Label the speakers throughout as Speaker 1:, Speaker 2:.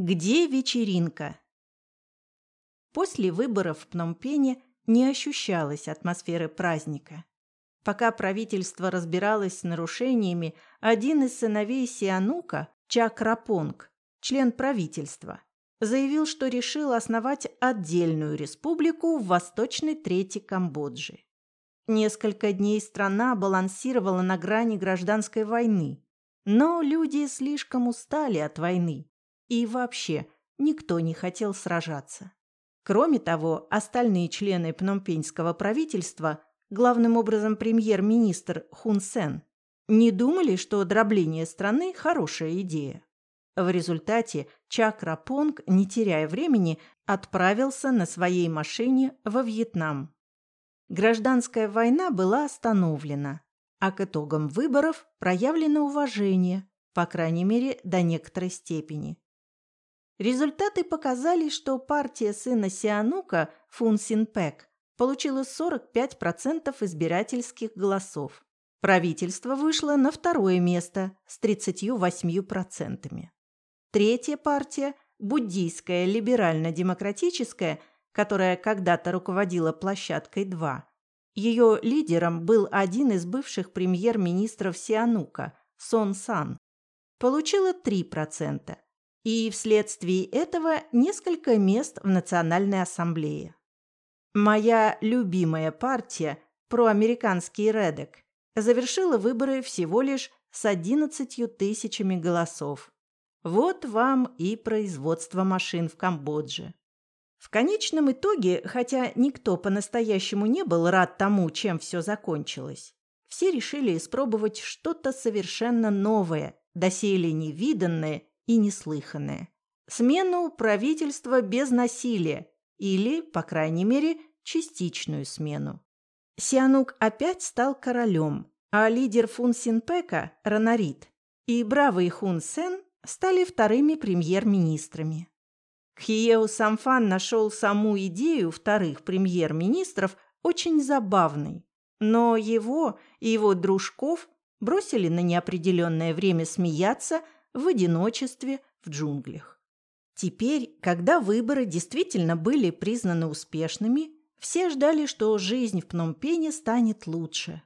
Speaker 1: Где вечеринка? После выборов в Пномпене не ощущалось атмосферы праздника. Пока правительство разбиралось с нарушениями, один из сыновей Сианука, Чак Рапонг, член правительства, заявил, что решил основать отдельную республику в восточной трети Камбоджи. Несколько дней страна балансировала на грани гражданской войны, но люди слишком устали от войны, и вообще никто не хотел сражаться. Кроме того, остальные члены пномпеньского правительства, главным образом премьер-министр Хун Сен, не думали, что дробление страны – хорошая идея. В результате Чакра Понг, не теряя времени, отправился на своей машине во Вьетнам. Гражданская война была остановлена, а к итогам выборов проявлено уважение, по крайней мере, до некоторой степени. Результаты показали, что партия сына Сианука Фун Синпек получила 45% избирательских голосов. Правительство вышло на второе место с 38%. Третья партия, буддийская либерально-демократическая, которая когда-то руководила площадкой 2, ее лидером был один из бывших премьер-министров Сианука, Сон Сан, получила 3%, и вследствие этого несколько мест в Национальной ассамблее. Моя любимая партия, проамериканский Редек, завершила выборы всего лишь с 11 тысячами голосов. Вот вам и производство машин в Камбодже. В конечном итоге, хотя никто по-настоящему не был рад тому, чем все закончилось, все решили испробовать что-то совершенно новое, доселе невиданное и неслыханное. Смену правительства без насилия или, по крайней мере, частичную смену. Сианук опять стал королем, а лидер Фун Синпека – Ранарит, и бравый Хун Сен стали вторыми премьер-министрами. Кхиеу Самфан нашел саму идею вторых премьер-министров очень забавной, но его и его дружков бросили на неопределенное время смеяться в одиночестве в джунглях. Теперь, когда выборы действительно были признаны успешными, все ждали, что жизнь в Пномпене станет лучше.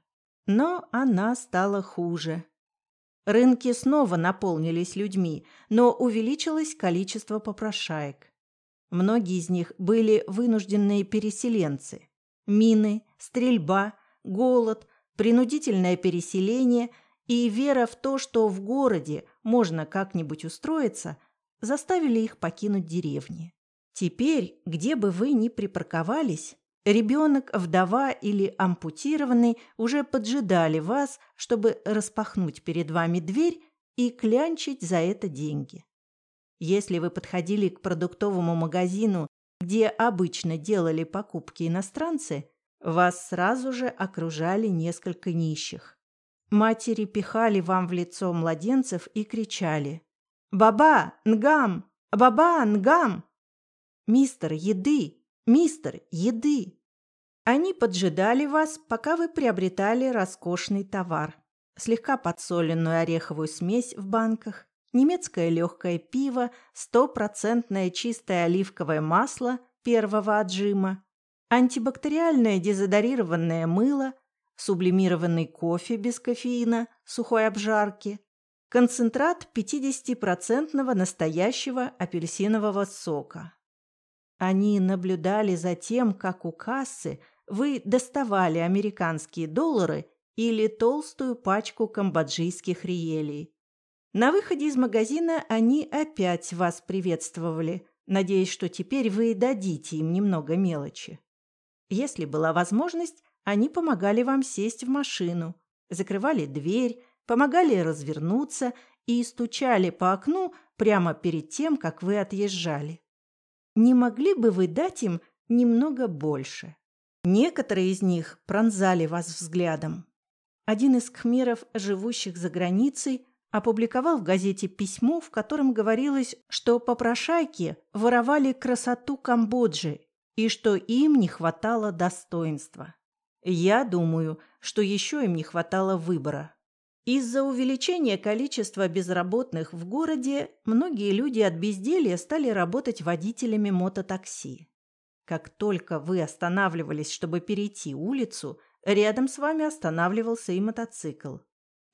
Speaker 1: Но она стала хуже. Рынки снова наполнились людьми, но увеличилось количество попрошаек. Многие из них были вынужденные переселенцы. Мины, стрельба, голод, принудительное переселение и вера в то, что в городе можно как-нибудь устроиться, заставили их покинуть деревни. Теперь, где бы вы ни припарковались, Ребенок, вдова или ампутированный уже поджидали вас, чтобы распахнуть перед вами дверь и клянчить за это деньги. Если вы подходили к продуктовому магазину, где обычно делали покупки иностранцы, вас сразу же окружали несколько нищих. Матери пихали вам в лицо младенцев и кричали «Баба, нгам! Баба, нгам!» «Мистер, еды! «Мистер, еды!» Они поджидали вас, пока вы приобретали роскошный товар. Слегка подсоленную ореховую смесь в банках, немецкое легкое пиво, стопроцентное чистое оливковое масло первого отжима, антибактериальное дезодорированное мыло, сублимированный кофе без кофеина, сухой обжарки, концентрат 50% настоящего апельсинового сока. Они наблюдали за тем, как у кассы вы доставали американские доллары или толстую пачку камбоджийских риелей. На выходе из магазина они опять вас приветствовали, надеясь, что теперь вы дадите им немного мелочи. Если была возможность, они помогали вам сесть в машину, закрывали дверь, помогали развернуться и стучали по окну прямо перед тем, как вы отъезжали. Не могли бы вы дать им немного больше? Некоторые из них пронзали вас взглядом. Один из кхмеров, живущих за границей, опубликовал в газете письмо, в котором говорилось, что попрошайки воровали красоту Камбоджи и что им не хватало достоинства. Я думаю, что еще им не хватало выбора. Из-за увеличения количества безработных в городе многие люди от безделья стали работать водителями мототакси. Как только вы останавливались, чтобы перейти улицу, рядом с вами останавливался и мотоцикл.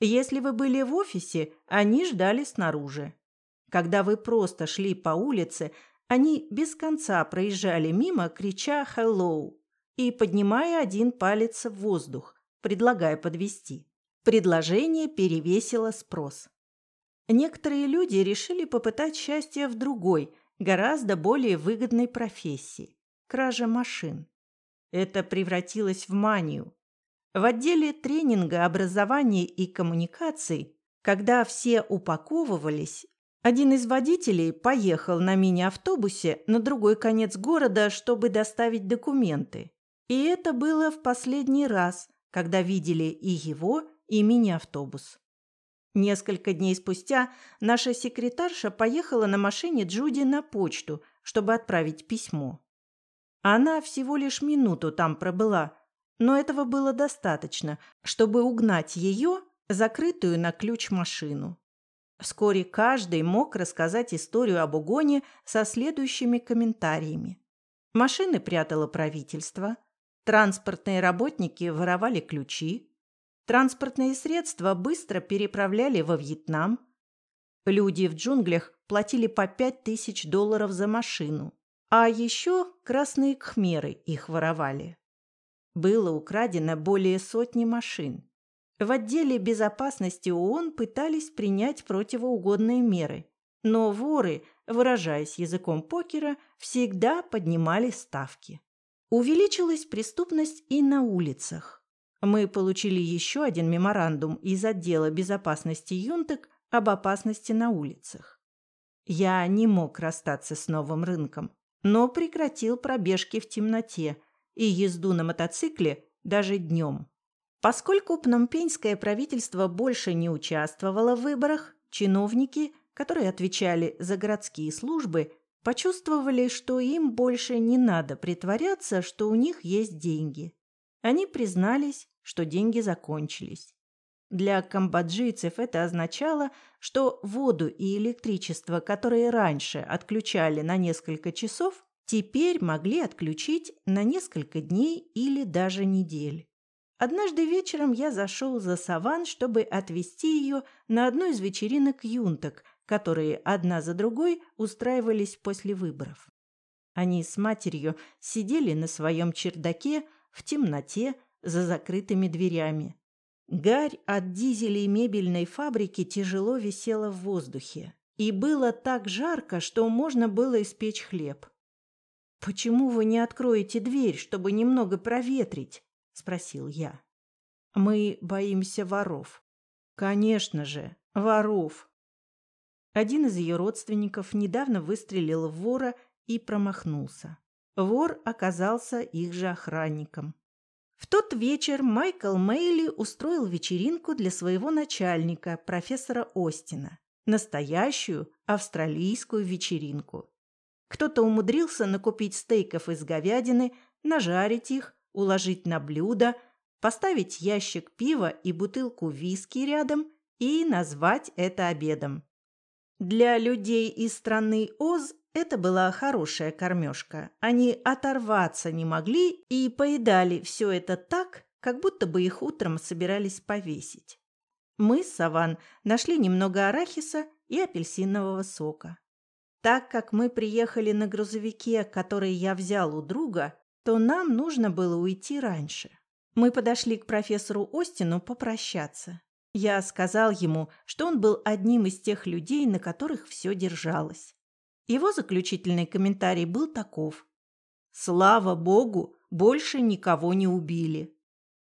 Speaker 1: Если вы были в офисе, они ждали снаружи. Когда вы просто шли по улице, они без конца проезжали мимо, крича «Hello!» И поднимая один палец в воздух, предлагая подвести. Предложение перевесило спрос. Некоторые люди решили попытать счастье в другой, гораздо более выгодной профессии – краже машин. Это превратилось в манию. В отделе тренинга, образования и коммуникаций, когда все упаковывались, один из водителей поехал на мини-автобусе на другой конец города, чтобы доставить документы. И это было в последний раз, когда видели и его, и мини-автобус. Несколько дней спустя наша секретарша поехала на машине Джуди на почту, чтобы отправить письмо. Она всего лишь минуту там пробыла, но этого было достаточно, чтобы угнать ее, закрытую на ключ машину. Вскоре каждый мог рассказать историю об угоне со следующими комментариями. Машины прятало правительство, транспортные работники воровали ключи, Транспортные средства быстро переправляли во Вьетнам. Люди в джунглях платили по пять тысяч долларов за машину. А еще красные кхмеры их воровали. Было украдено более сотни машин. В отделе безопасности ООН пытались принять противоугодные меры, но воры, выражаясь языком покера, всегда поднимали ставки. Увеличилась преступность и на улицах. Мы получили еще один меморандум из отдела безопасности Юнтек об опасности на улицах. Я не мог расстаться с новым рынком, но прекратил пробежки в темноте и езду на мотоцикле даже днем. Поскольку пномпеньское правительство больше не участвовало в выборах, чиновники, которые отвечали за городские службы, почувствовали, что им больше не надо притворяться, что у них есть деньги. Они признались, что деньги закончились. Для камбоджийцев это означало, что воду и электричество, которые раньше отключали на несколько часов, теперь могли отключить на несколько дней или даже недель. Однажды вечером я зашел за Саван, чтобы отвезти ее на одну из вечеринок юнток, которые одна за другой устраивались после выборов. Они с матерью сидели на своем чердаке, в темноте, за закрытыми дверями. Гарь от дизелей мебельной фабрики тяжело висела в воздухе. И было так жарко, что можно было испечь хлеб. «Почему вы не откроете дверь, чтобы немного проветрить?» – спросил я. «Мы боимся воров». «Конечно же, воров». Один из ее родственников недавно выстрелил в вора и промахнулся. Вор оказался их же охранником. В тот вечер Майкл Мейли устроил вечеринку для своего начальника, профессора Остина. Настоящую австралийскую вечеринку. Кто-то умудрился накупить стейков из говядины, нажарить их, уложить на блюдо, поставить ящик пива и бутылку виски рядом и назвать это обедом. Для людей из страны Оз это была хорошая кормежка. Они оторваться не могли и поедали все это так, как будто бы их утром собирались повесить. Мы с Саван нашли немного арахиса и апельсинового сока. Так как мы приехали на грузовике, который я взял у друга, то нам нужно было уйти раньше. Мы подошли к профессору Остину попрощаться. Я сказал ему, что он был одним из тех людей, на которых все держалось. Его заключительный комментарий был таков. «Слава богу, больше никого не убили».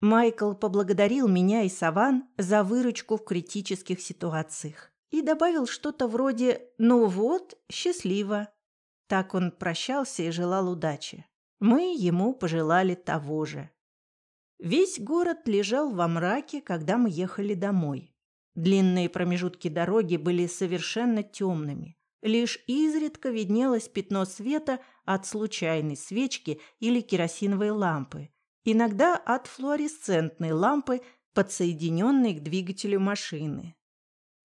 Speaker 1: Майкл поблагодарил меня и Саван за выручку в критических ситуациях и добавил что-то вроде «ну вот, счастливо». Так он прощался и желал удачи. Мы ему пожелали того же. Весь город лежал во мраке, когда мы ехали домой. Длинные промежутки дороги были совершенно темными. Лишь изредка виднелось пятно света от случайной свечки или керосиновой лампы, иногда от флуоресцентной лампы, подсоединенной к двигателю машины.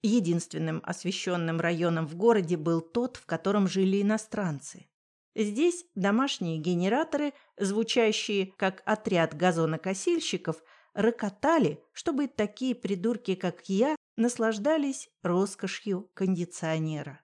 Speaker 1: Единственным освещенным районом в городе был тот, в котором жили иностранцы. Здесь домашние генераторы, звучащие как отряд газонокосильщиков, рокотали, чтобы такие придурки, как я, наслаждались роскошью кондиционера.